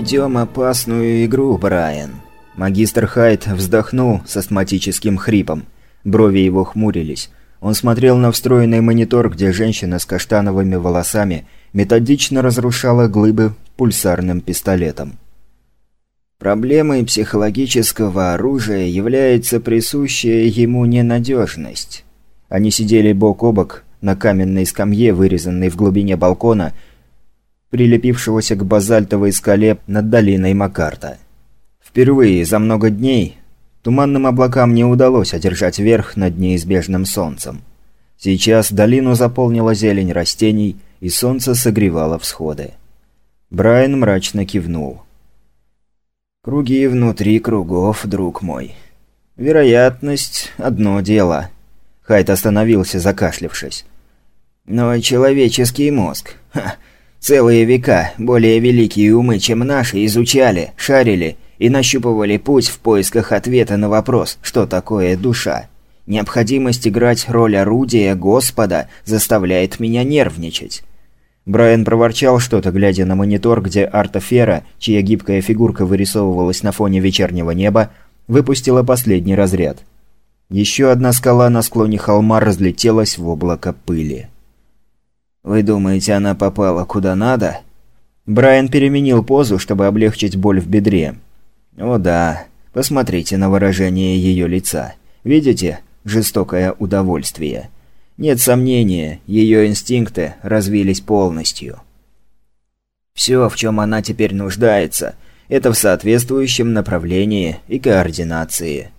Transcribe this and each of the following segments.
ведем опасную игру, Брайан». Магистр Хайт вздохнул с астматическим хрипом. Брови его хмурились. Он смотрел на встроенный монитор, где женщина с каштановыми волосами методично разрушала глыбы пульсарным пистолетом. Проблемой психологического оружия является присущая ему ненадежность. Они сидели бок о бок на каменной скамье, вырезанной в глубине балкона, прилепившегося к базальтовой скале над долиной Макарта. Впервые за много дней туманным облакам не удалось одержать верх над неизбежным солнцем. Сейчас долину заполнила зелень растений, и солнце согревало всходы. Брайан мрачно кивнул. Круги внутри кругов, друг мой. Вероятность – одно дело. Хайт остановился, закашлившись. Но человеческий мозг... Ха, целые века более великие умы, чем наши, изучали, шарили и нащупывали путь в поисках ответа на вопрос, что такое душа. Необходимость играть роль орудия Господа заставляет меня нервничать. Брайан проворчал что-то, глядя на монитор, где Арта Фера, чья гибкая фигурка вырисовывалась на фоне вечернего неба, выпустила последний разряд. Еще одна скала на склоне холма разлетелась в облако пыли. «Вы думаете, она попала куда надо?» Брайан переменил позу, чтобы облегчить боль в бедре. «О да, посмотрите на выражение ее лица. Видите? Жестокое удовольствие». Нет сомнения, ее инстинкты развились полностью. Все, в чем она теперь нуждается, это в соответствующем направлении и координации.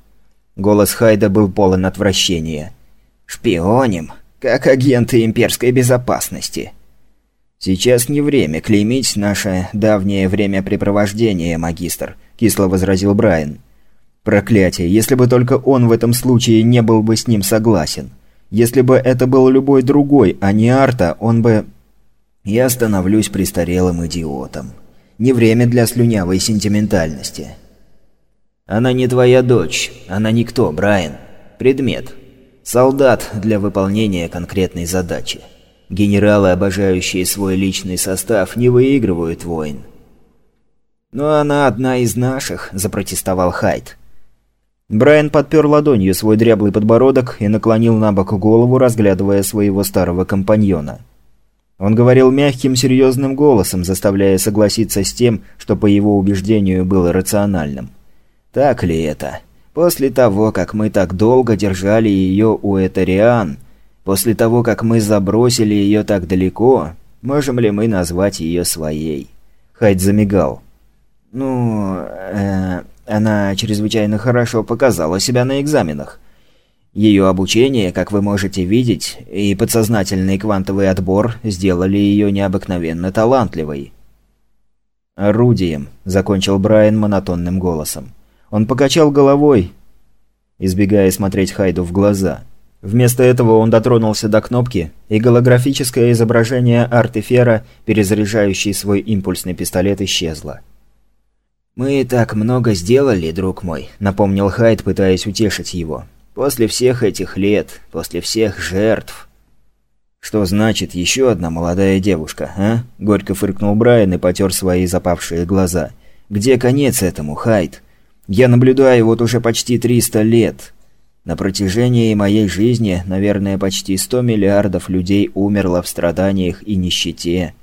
Голос Хайда был полон отвращения. «Шпионим, как агенты имперской безопасности». «Сейчас не время клеймить наше давнее времяпрепровождение, магистр», – кисло возразил Брайан. «Проклятие, если бы только он в этом случае не был бы с ним согласен». Если бы это был любой другой, а не Арта, он бы... Я становлюсь престарелым идиотом. Не время для слюнявой сентиментальности. Она не твоя дочь. Она никто, Брайан. Предмет. Солдат для выполнения конкретной задачи. Генералы, обожающие свой личный состав, не выигрывают войн. «Но она одна из наших», – запротестовал Хайд. Брайан подпер ладонью свой дряблый подбородок и наклонил на бок голову, разглядывая своего старого компаньона. Он говорил мягким, серьезным голосом, заставляя согласиться с тем, что по его убеждению было рациональным. «Так ли это? После того, как мы так долго держали ее у Этариан, после того, как мы забросили ее так далеко, можем ли мы назвать ее своей?» Хайд замигал. «Ну... Э, она чрезвычайно хорошо показала себя на экзаменах. Ее обучение, как вы можете видеть, и подсознательный квантовый отбор сделали ее необыкновенно талантливой. «Орудием», — закончил Брайан монотонным голосом. Он покачал головой, избегая смотреть Хайду в глаза. Вместо этого он дотронулся до кнопки, и голографическое изображение артефера, перезаряжающий свой импульсный пистолет, исчезло. «Мы так много сделали, друг мой», — напомнил Хайд, пытаясь утешить его. «После всех этих лет, после всех жертв». «Что значит еще одна молодая девушка, а?» – горько фыркнул Брайан и потер свои запавшие глаза. «Где конец этому, Хайд? Я наблюдаю вот уже почти 300 лет. На протяжении моей жизни, наверное, почти 100 миллиардов людей умерло в страданиях и нищете.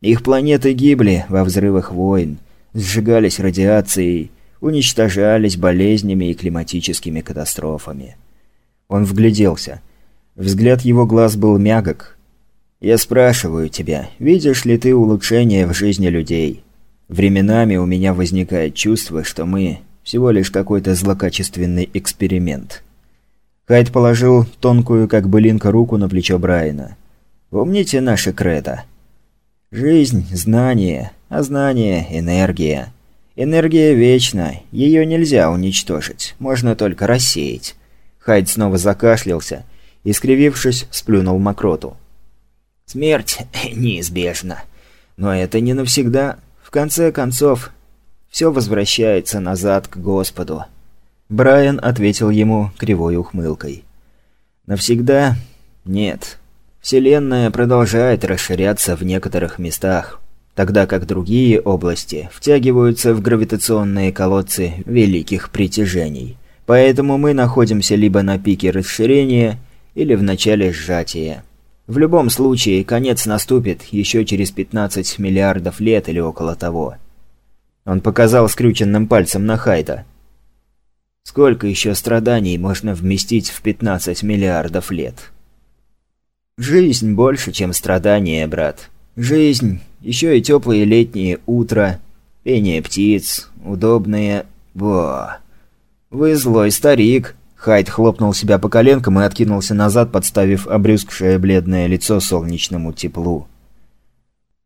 Их планеты гибли во взрывах войн сжигались радиацией, уничтожались болезнями и климатическими катастрофами. Он вгляделся. Взгляд его глаз был мягок. «Я спрашиваю тебя, видишь ли ты улучшение в жизни людей? Временами у меня возникает чувство, что мы всего лишь какой-то злокачественный эксперимент». Хайд положил тонкую, как былинка, руку на плечо Брайана. «Помните наше кредо? Жизнь, знание, а знание – энергия. Энергия вечна, ее нельзя уничтожить, можно только рассеять. Хайд снова закашлялся и, скривившись, сплюнул мокроту. Смерть неизбежна. Но это не навсегда. В конце концов, все возвращается назад к Господу. Брайан ответил ему кривой ухмылкой. Навсегда? Нет. Вселенная продолжает расширяться в некоторых местах. тогда как другие области втягиваются в гравитационные колодцы великих притяжений. Поэтому мы находимся либо на пике расширения, или в начале сжатия. В любом случае, конец наступит еще через 15 миллиардов лет или около того. Он показал скрюченным пальцем на Хайда. Сколько еще страданий можно вместить в 15 миллиардов лет? Жизнь больше, чем страдания, брат. Жизнь, еще и теплые летние утра, пение птиц, удобные... Во. Вы злой старик. Хайд хлопнул себя по коленкам и откинулся назад, подставив обрюзгшее бледное лицо солнечному теплу.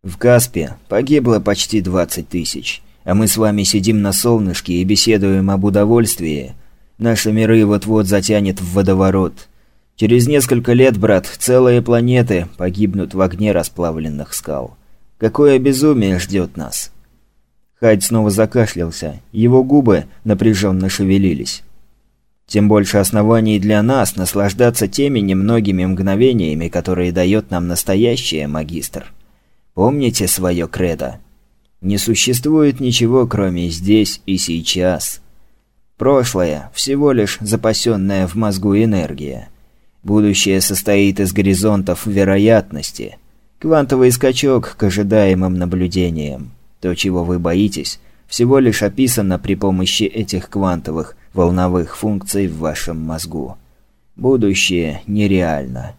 В Каспе погибло почти 20 тысяч, а мы с вами сидим на солнышке и беседуем об удовольствии. Наши миры вот-вот затянет в водоворот. Через несколько лет, брат, целые планеты погибнут в огне расплавленных скал. Какое безумие ждет нас!» Хайд снова закашлялся, его губы напряженно шевелились. Тем больше оснований для нас наслаждаться теми немногими мгновениями, которые дает нам настоящее, магистр. Помните свое кредо? Не существует ничего, кроме здесь и сейчас. Прошлое – всего лишь запасенная в мозгу энергия. Будущее состоит из горизонтов вероятности. Квантовый скачок к ожидаемым наблюдениям. То, чего вы боитесь, всего лишь описано при помощи этих квантовых волновых функций в вашем мозгу. Будущее нереально.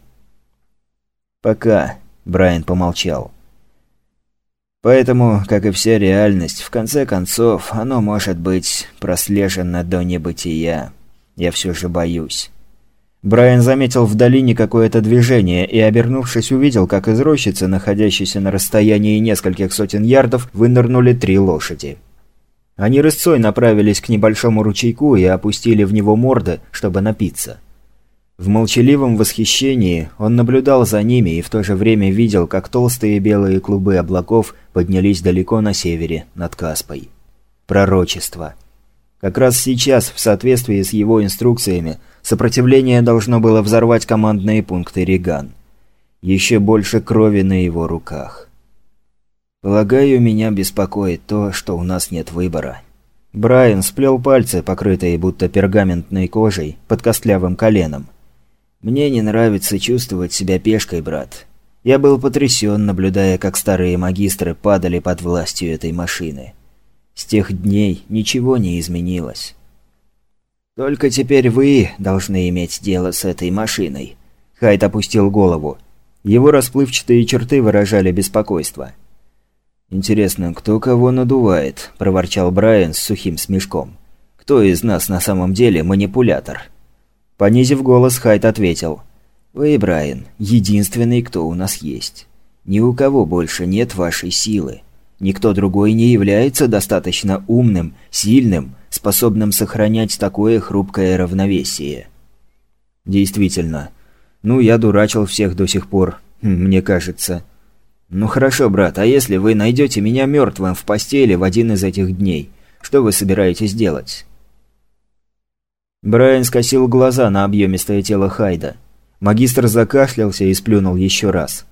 Пока, Брайан помолчал. Поэтому, как и вся реальность, в конце концов, оно может быть прослежено до небытия. Я все же боюсь. Брайан заметил в долине какое-то движение и, обернувшись, увидел, как из рощицы, находящейся на расстоянии нескольких сотен ярдов, вынырнули три лошади. Они рысцой направились к небольшому ручейку и опустили в него морды, чтобы напиться. В молчаливом восхищении он наблюдал за ними и в то же время видел, как толстые белые клубы облаков поднялись далеко на севере, над Каспой. Пророчество. Как раз сейчас, в соответствии с его инструкциями, сопротивление должно было взорвать командные пункты Риган. Еще больше крови на его руках. Полагаю, меня беспокоит то, что у нас нет выбора. Брайан сплел пальцы, покрытые будто пергаментной кожей, под костлявым коленом. Мне не нравится чувствовать себя пешкой, брат. Я был потрясен, наблюдая, как старые магистры падали под властью этой машины. С тех дней ничего не изменилось. Только теперь вы должны иметь дело с этой машиной. Хайт опустил голову. Его расплывчатые черты выражали беспокойство. «Интересно, кто кого надувает?» – проворчал Брайан с сухим смешком. «Кто из нас на самом деле манипулятор?» Понизив голос, Хайт ответил. «Вы, Брайан, единственный, кто у нас есть. Ни у кого больше нет вашей силы. Никто другой не является достаточно умным, сильным, способным сохранять такое хрупкое равновесие». «Действительно. Ну, я дурачил всех до сих пор, мне кажется». «Ну хорошо, брат, а если вы найдете меня мертвым в постели в один из этих дней, что вы собираетесь делать?» Брайан скосил глаза на объемистое тело Хайда. Магистр закашлялся и сплюнул еще раз.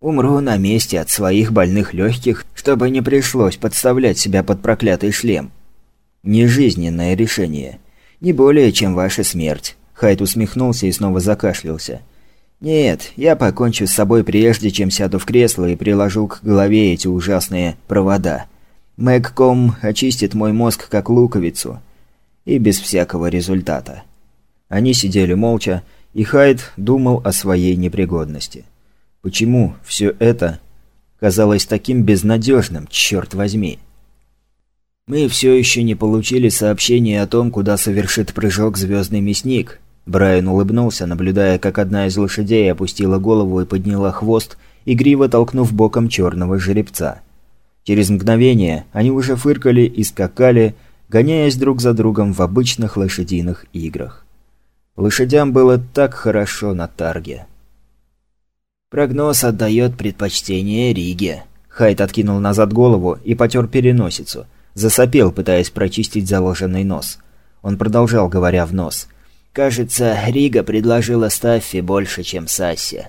«Умру на месте от своих больных легких, чтобы не пришлось подставлять себя под проклятый шлем. Нежизненное решение. Не более, чем ваша смерть». Хайд усмехнулся и снова закашлялся. «Нет, я покончу с собой прежде, чем сяду в кресло и приложу к голове эти ужасные провода. Мэгком очистит мой мозг как луковицу. И без всякого результата». Они сидели молча, и Хайд думал о своей непригодности. Почему все это казалось таким безнадежным, черт возьми? «Мы все еще не получили сообщения о том, куда совершит прыжок звездный мясник», Брайан улыбнулся, наблюдая, как одна из лошадей опустила голову и подняла хвост, игриво толкнув боком черного жеребца. Через мгновение они уже фыркали и скакали, гоняясь друг за другом в обычных лошадиных играх. Лошадям было так хорошо на тарге. «Прогноз отдает предпочтение Риге». Хайт откинул назад голову и потер переносицу. Засопел, пытаясь прочистить заложенный нос. Он продолжал, говоря в нос – Кажется, Рига предложила Стаффи больше, чем Сасси.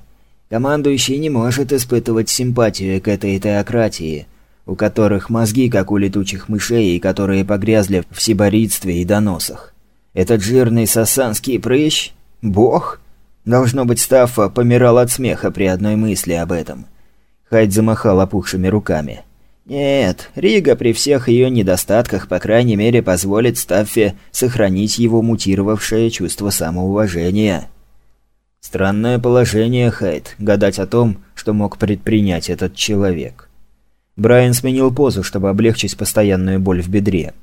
Командующий не может испытывать симпатию к этой теократии, у которых мозги, как у летучих мышей, и которые погрязли в сиборитстве и доносах. Этот жирный сасанский прыщ? Бог? Должно быть, Стаффа помирал от смеха при одной мысли об этом. Хайд замахал опухшими руками. Нет, Рига при всех ее недостатках, по крайней мере, позволит Стаффе сохранить его мутировавшее чувство самоуважения. Странное положение, Хайд, гадать о том, что мог предпринять этот человек. Брайан сменил позу, чтобы облегчить постоянную боль в бедре.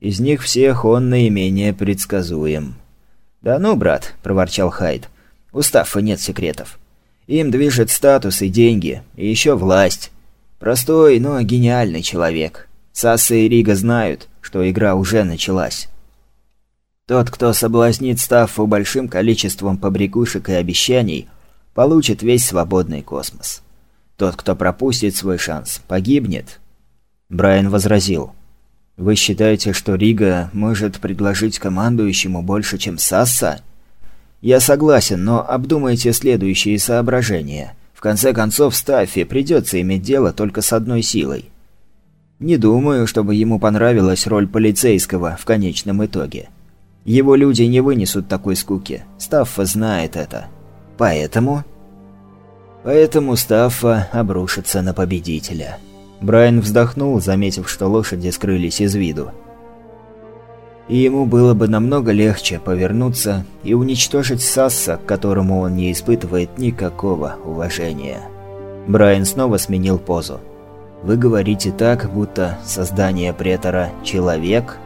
Из них всех он наименее предсказуем. «Да ну, брат», – проворчал Хайд, – «у Стаффа нет секретов. Им движет статус и деньги, и еще власть». Простой, но гениальный человек. Сасса и Рига знают, что игра уже началась. Тот, кто соблазнит Стаффу большим количеством побрякушек и обещаний, получит весь свободный космос. Тот, кто пропустит свой шанс, погибнет. Брайан возразил. «Вы считаете, что Рига может предложить командующему больше, чем Сасса?» «Я согласен, но обдумайте следующие соображения. В конце концов, Стаффи придется иметь дело только с одной силой. Не думаю, чтобы ему понравилась роль полицейского в конечном итоге. Его люди не вынесут такой скуки. Стаффа знает это. Поэтому... Поэтому Стаффа обрушится на победителя. Брайан вздохнул, заметив, что лошади скрылись из виду и ему было бы намного легче повернуться и уничтожить Сасса, к которому он не испытывает никакого уважения. Брайан снова сменил позу. «Вы говорите так, будто создание претора – человек?»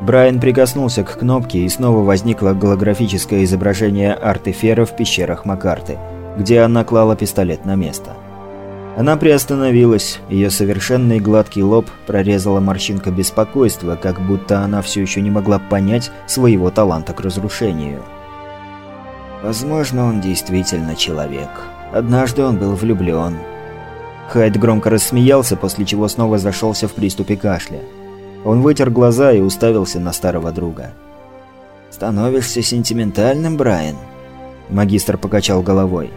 Брайан прикоснулся к кнопке, и снова возникло голографическое изображение Артефера в пещерах Макарты, где она клала пистолет на место. Она приостановилась, ее совершенный гладкий лоб прорезала морщинка беспокойства, как будто она все еще не могла понять своего таланта к разрушению. Возможно, он действительно человек. Однажды он был влюблен. Хайд громко рассмеялся, после чего снова зашелся в приступе кашля. Он вытер глаза и уставился на старого друга. «Становишься сентиментальным, Брайан?» Магистр покачал головой.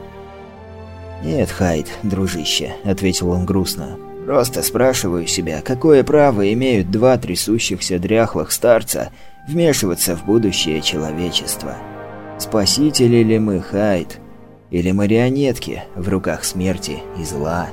«Нет, Хайд, дружище», — ответил он грустно. «Просто спрашиваю себя, какое право имеют два трясущихся дряхлых старца вмешиваться в будущее человечества? Спасители ли мы, Хайд? Или марионетки в руках смерти и зла?»